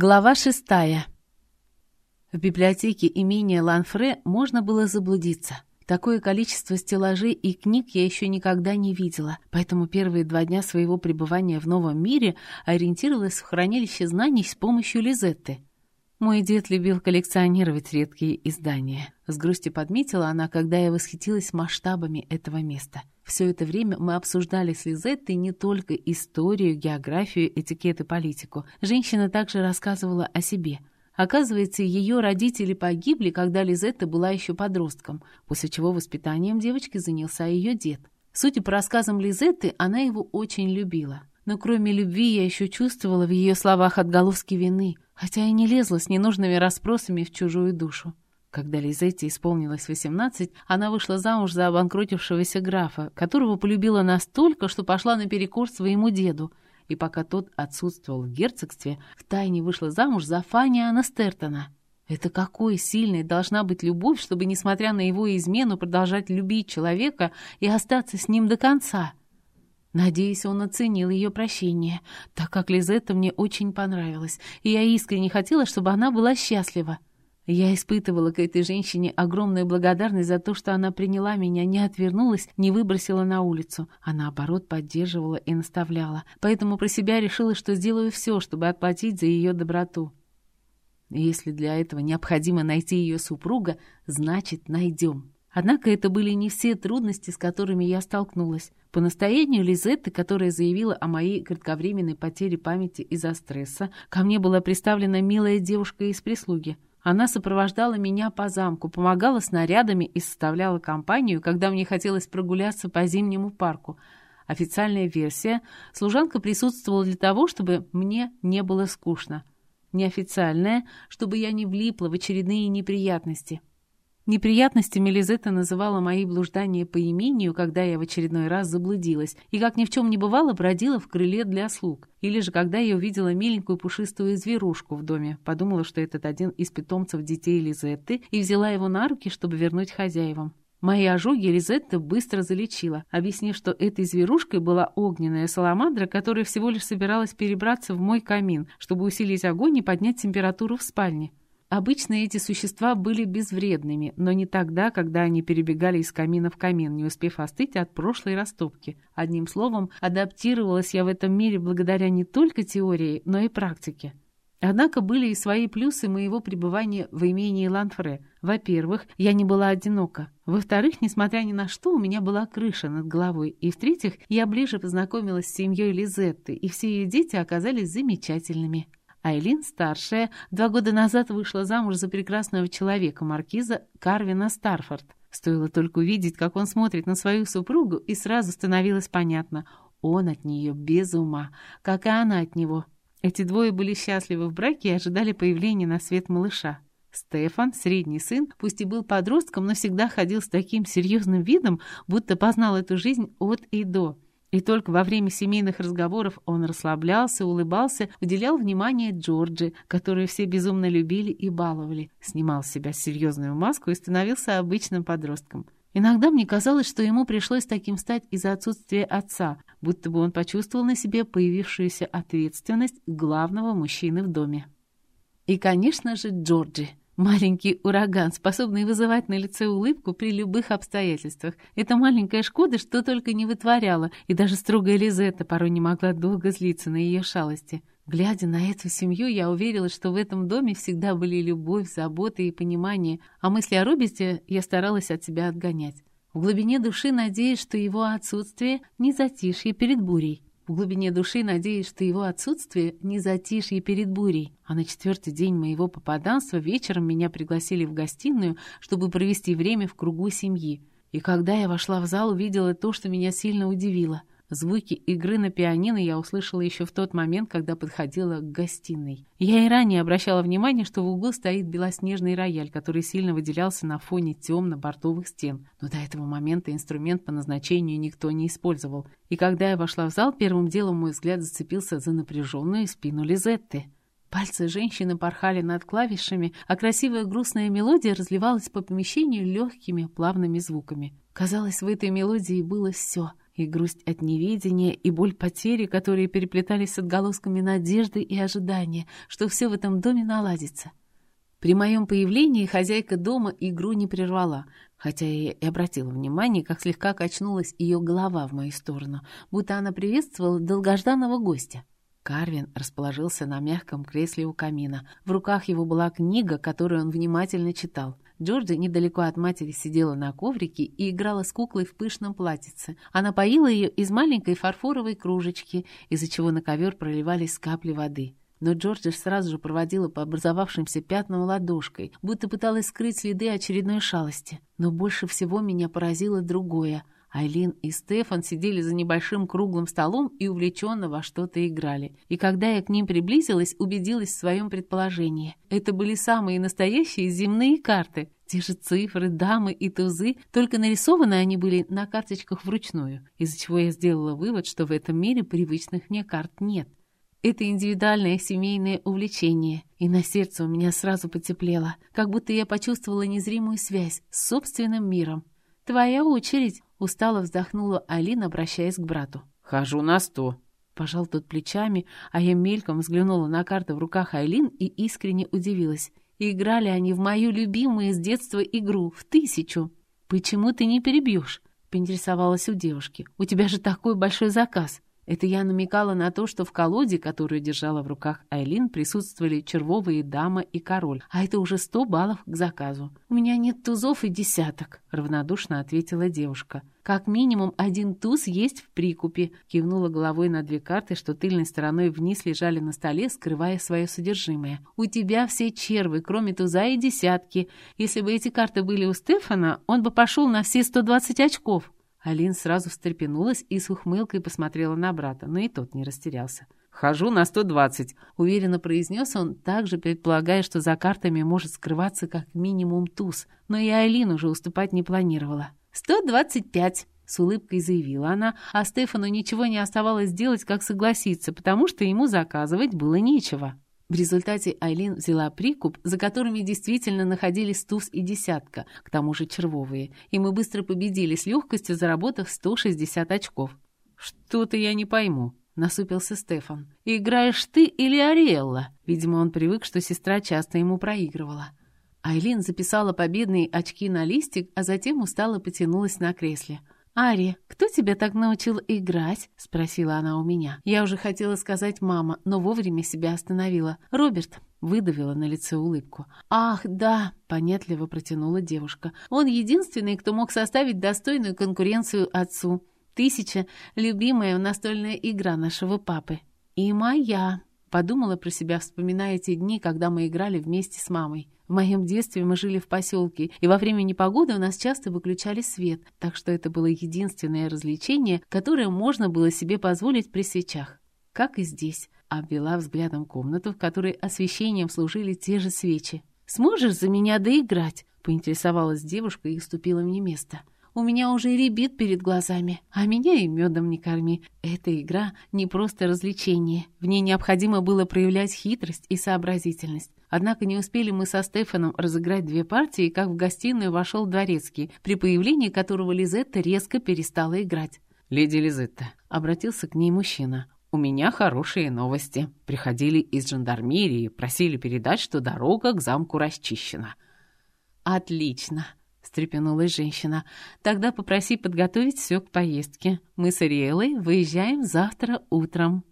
Глава шестая. В библиотеке имения Ланфре можно было заблудиться. Такое количество стеллажей и книг я еще никогда не видела, поэтому первые два дня своего пребывания в новом мире ориентировалась в хранилище знаний с помощью Лизетты. Мой дед любил коллекционировать редкие издания. С грустью подметила она, когда я восхитилась масштабами этого места. Все это время мы обсуждали с Лизеттой не только историю, географию, этикет и политику. Женщина также рассказывала о себе. Оказывается, ее родители погибли, когда Лизетта была еще подростком, после чего воспитанием девочки занялся ее дед. Судя по рассказам Лизетты, она его очень любила. Но кроме любви я еще чувствовала в ее словах отголоски вины – хотя и не лезла с ненужными расспросами в чужую душу. Когда Лизетте исполнилось 18, она вышла замуж за обанкротившегося графа, которого полюбила настолько, что пошла наперекор своему деду, и пока тот отсутствовал в герцогстве, втайне вышла замуж за Фанни Анастертона. Это какой сильной должна быть любовь, чтобы, несмотря на его измену, продолжать любить человека и остаться с ним до конца? Надеюсь, он оценил ее прощение, так как Лизетта мне очень понравилась, и я искренне хотела, чтобы она была счастлива. Я испытывала к этой женщине огромную благодарность за то, что она приняла меня, не отвернулась, не выбросила на улицу, а наоборот поддерживала и наставляла. Поэтому про себя решила, что сделаю все, чтобы отплатить за ее доброту. Если для этого необходимо найти ее супруга, значит, найдем. Однако это были не все трудности, с которыми я столкнулась. По настоянию Лизетты, которая заявила о моей кратковременной потере памяти из-за стресса, ко мне была представлена милая девушка из прислуги. Она сопровождала меня по замку, помогала снарядами и составляла компанию, когда мне хотелось прогуляться по зимнему парку. Официальная версия – служанка присутствовала для того, чтобы мне не было скучно. Неофициальная – чтобы я не влипла в очередные неприятности – Неприятностями Лизетта называла мои блуждания по имению, когда я в очередной раз заблудилась, и, как ни в чем не бывало, бродила в крыле для слуг. Или же, когда я увидела миленькую пушистую зверушку в доме, подумала, что этот один из питомцев детей Лизетты, и взяла его на руки, чтобы вернуть хозяевам. Мои ожоги Лизетта быстро залечила, объяснив, что этой зверушкой была огненная саламандра, которая всего лишь собиралась перебраться в мой камин, чтобы усилить огонь и поднять температуру в спальне. Обычно эти существа были безвредными, но не тогда, когда они перебегали из камина в камин, не успев остыть от прошлой растопки. Одним словом, адаптировалась я в этом мире благодаря не только теории, но и практике. Однако были и свои плюсы моего пребывания в имении Ланфре. Во-первых, я не была одинока. Во-вторых, несмотря ни на что, у меня была крыша над головой. И в-третьих, я ближе познакомилась с семьей Лизетты, и все ее дети оказались замечательными. Айлин, старшая, два года назад вышла замуж за прекрасного человека, маркиза Карвина Старфорд. Стоило только увидеть, как он смотрит на свою супругу, и сразу становилось понятно. Он от нее без ума, как и она от него. Эти двое были счастливы в браке и ожидали появления на свет малыша. Стефан, средний сын, пусть и был подростком, но всегда ходил с таким серьезным видом, будто познал эту жизнь от и до. И только во время семейных разговоров он расслаблялся, улыбался, уделял внимание Джорджи, которую все безумно любили и баловали, снимал с себя серьезную маску и становился обычным подростком. Иногда мне казалось, что ему пришлось таким стать из-за отсутствия отца, будто бы он почувствовал на себе появившуюся ответственность главного мужчины в доме. И, конечно же, Джорджи. Маленький ураган, способный вызывать на лице улыбку при любых обстоятельствах. Эта маленькая Шкода что только не вытворяла, и даже строгая Лизетта порой не могла долго злиться на ее шалости. Глядя на эту семью, я уверилась, что в этом доме всегда были любовь, забота и понимание, а мысли о Роберте я старалась от себя отгонять. В глубине души надеясь, что его отсутствие — не затишье перед бурей. В глубине души надеюсь, что его отсутствие не затишье перед бурей. А на четвертый день моего попаданства вечером меня пригласили в гостиную, чтобы провести время в кругу семьи. И когда я вошла в зал, увидела то, что меня сильно удивило — Звуки игры на пианино я услышала еще в тот момент, когда подходила к гостиной. Я и ранее обращала внимание, что в углу стоит белоснежный рояль, который сильно выделялся на фоне темно-бордовых стен. Но до этого момента инструмент по назначению никто не использовал. И когда я вошла в зал, первым делом мой взгляд зацепился за напряженную спину Лизетты. Пальцы женщины порхали над клавишами, а красивая грустная мелодия разливалась по помещению легкими плавными звуками. Казалось, в этой мелодии было все — И грусть от неведения, и боль потери, которые переплетались с отголосками надежды и ожидания, что все в этом доме наладится. При моем появлении хозяйка дома игру не прервала, хотя я и обратила внимание, как слегка качнулась ее голова в мою сторону, будто она приветствовала долгожданного гостя. Карвин расположился на мягком кресле у камина. В руках его была книга, которую он внимательно читал. Джорджи недалеко от матери сидела на коврике и играла с куклой в пышном платьице. Она поила ее из маленькой фарфоровой кружечки, из-за чего на ковер проливались капли воды. Но Джорджи сразу же проводила по образовавшимся пятнам ладошкой, будто пыталась скрыть следы очередной шалости. Но больше всего меня поразило другое. Айлин и Стефан сидели за небольшим круглым столом и увлеченно во что-то играли. И когда я к ним приблизилась, убедилась в своем предположении. Это были самые настоящие земные карты. Те же цифры, дамы и тузы, только нарисованы они были на карточках вручную, из-за чего я сделала вывод, что в этом мире привычных мне карт нет. Это индивидуальное семейное увлечение, и на сердце у меня сразу потеплело, как будто я почувствовала незримую связь с собственным миром. «Твоя очередь!» — устало вздохнула Алина, обращаясь к брату. «Хожу на сто!» Пожал тот плечами, а я мельком взглянула на карты в руках Айлин и искренне удивилась. Играли они в мою любимую с детства игру, в тысячу. «Почему ты не перебьешь?» — поинтересовалась у девушки. «У тебя же такой большой заказ!» Это я намекала на то, что в колоде, которую держала в руках Айлин, присутствовали червовые дама и король, а это уже сто баллов к заказу. «У меня нет тузов и десяток», — равнодушно ответила девушка. «Как минимум один туз есть в прикупе», — кивнула головой на две карты, что тыльной стороной вниз лежали на столе, скрывая свое содержимое. «У тебя все червы, кроме туза и десятки. Если бы эти карты были у Стефана, он бы пошел на все сто двадцать очков». Алин сразу встрепенулась и с ухмылкой посмотрела на брата, но и тот не растерялся. «Хожу на сто двадцать», — уверенно произнес он, также предполагая, что за картами может скрываться как минимум туз, но и Алин уже уступать не планировала. «Сто двадцать пять», — с улыбкой заявила она, а Стефану ничего не оставалось делать, как согласиться, потому что ему заказывать было нечего. В результате Айлин взяла прикуп, за которыми действительно находились туз и десятка, к тому же червовые, и мы быстро победили с легкостью, заработав 160 очков. «Что-то я не пойму», — насупился Стефан. «Играешь ты или Ариэлла?» Видимо, он привык, что сестра часто ему проигрывала. Айлин записала победные очки на листик, а затем устало потянулась на кресле. «Ари, кто тебя так научил играть?» — спросила она у меня. Я уже хотела сказать «мама», но вовремя себя остановила. «Роберт», — выдавила на лице улыбку. «Ах, да», — понятливо протянула девушка. «Он единственный, кто мог составить достойную конкуренцию отцу. Тысяча — любимая настольная игра нашего папы. И моя», — подумала про себя, вспоминая те дни, когда мы играли вместе с мамой. В моем детстве мы жили в поселке, и во время непогоды у нас часто выключали свет, так что это было единственное развлечение, которое можно было себе позволить при свечах. Как и здесь. Обвела взглядом комнату, в которой освещением служили те же свечи. «Сможешь за меня доиграть?» — поинтересовалась девушка и уступила мне место. У меня уже ребит перед глазами, а меня и медом не корми. Эта игра не просто развлечение. В ней необходимо было проявлять хитрость и сообразительность. Однако не успели мы со Стефаном разыграть две партии, как в гостиную вошел дворецкий, при появлении которого Лизетта резко перестала играть. «Леди Лизетта», — обратился к ней мужчина, «У меня хорошие новости. Приходили из жандармерии, просили передать, что дорога к замку расчищена». «Отлично!» — встрепенулась женщина. «Тогда попроси подготовить все к поездке. Мы с Ариэлой выезжаем завтра утром».